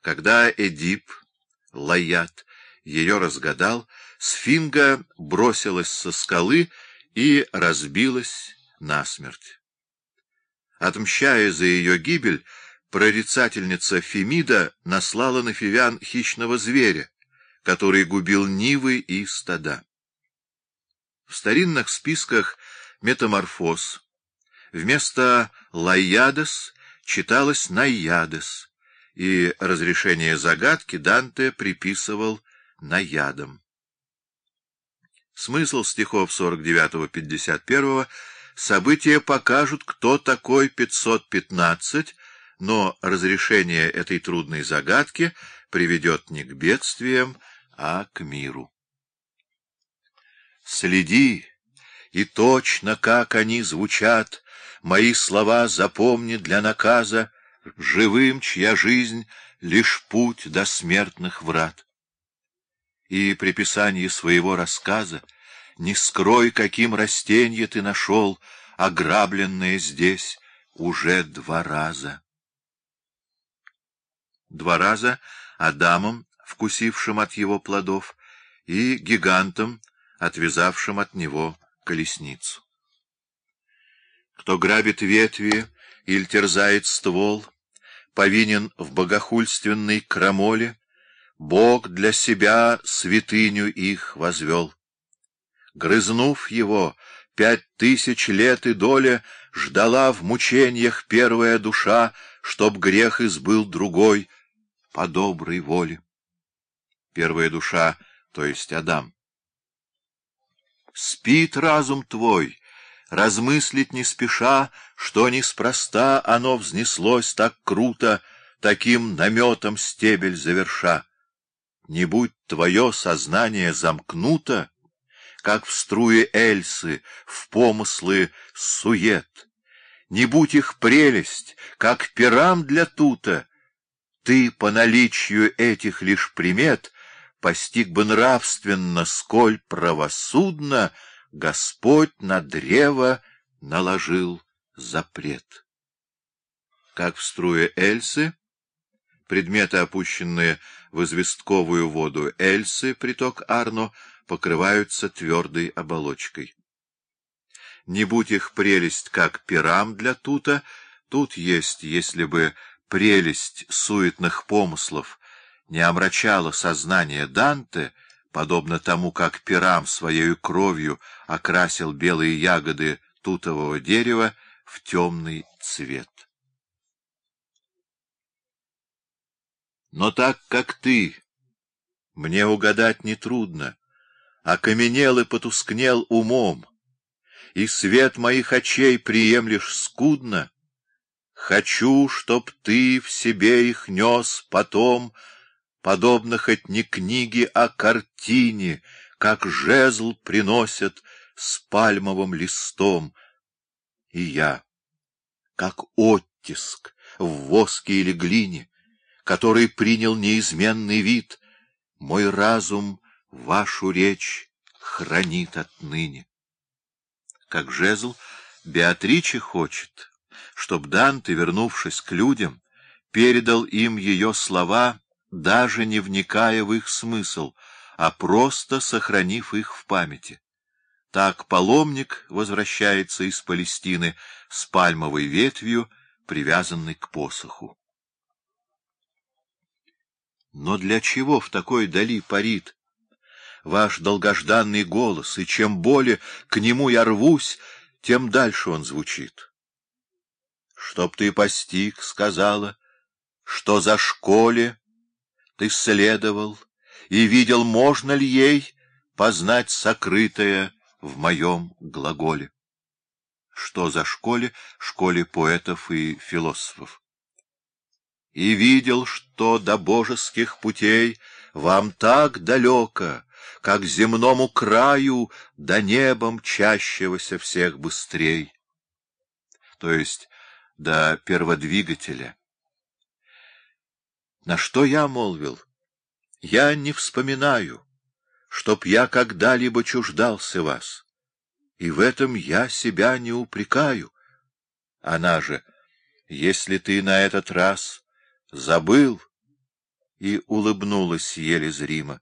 Когда Эдип, Лаят, ее разгадал, сфинга бросилась со скалы и разбилась насмерть. Отмщая за ее гибель, прорицательница Фемида наслала на фивян хищного зверя, который губил нивы и стада. В старинных списках метаморфоз вместо «Лайядес» читалось «Найядес», и разрешение загадки Данте приписывал наядам. Смысл стихов 49-51 события покажут, кто такой 515, но разрешение этой трудной загадки приведет не к бедствиям, а к миру. Следи, и точно, как они звучат, мои слова запомни для наказа, живым, чья жизнь — лишь путь до смертных врат. И при писании своего рассказа не скрой, каким растенье ты нашел, ограбленное здесь уже два раза. Два раза Адамом, вкусившим от его плодов, и гигантом, отвязавшим от него колесницу. Кто грабит ветви или терзает ствол, повинен в богохульственной крамоле, Бог для себя святыню их возвел. Грызнув его, пять тысяч лет и доля ждала в мучениях первая душа, чтоб грех избыл другой по доброй воле. Первая душа, то есть Адам. Спит разум твой, размыслить не спеша, что неспроста оно взнеслось так круто, таким наметом стебель заверша. Не будь твое сознание замкнуто, как в струе Эльсы, в помыслы сует. Не будь их прелесть, как пирам для тута, ты по наличию этих лишь примет постиг бы нравственно, сколь правосудно Господь на древо наложил запрет. Как в струе Эльсы, предметы, опущенные в известковую воду Эльсы, приток Арно, покрываются твердой оболочкой. Не будь их прелесть, как пирам для тута, тут есть, если бы прелесть суетных помыслов не омрачала сознание Данте, подобно тому, как пирам своей кровью окрасил белые ягоды тутового дерева в темный цвет. Но так, как ты, мне угадать нетрудно, окаменел и потускнел умом, и свет моих очей приемлешь скудно, хочу, чтоб ты в себе их нес потом, подобно хоть не книге, а картине, как жезл приносят с пальмовым листом. И я, как оттиск в воске или глине, который принял неизменный вид, мой разум вашу речь хранит отныне. Как жезл, Беатриче хочет, чтоб Данте, вернувшись к людям, передал им ее слова даже не вникая в их смысл, а просто сохранив их в памяти. Так паломник возвращается из Палестины с пальмовой ветвью, привязанной к посоху. Но для чего в такой дали парит ваш долгожданный голос, и чем более к нему я рвусь, тем дальше он звучит? Чтоб ты постиг, сказала, что за школе ты следовал и видел, можно ли ей познать сокрытое в моем глаголе. Что за школе? Школе поэтов и философов. И видел, что до божеских путей вам так далеко, как земному краю до неба мчащегося всех быстрей. То есть до перводвигателя. На что я молвил? Я не вспоминаю, чтоб я когда-либо чуждался вас, и в этом я себя не упрекаю. Она же, если ты на этот раз забыл, и улыбнулась еле зримо.